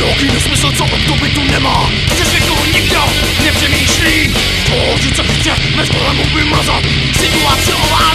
Jediný smysl, co v doby tu nemá. Ze zvyku nikdo nepřemýšlí O čem se chce, bez problémů vymrazat Situace ovládá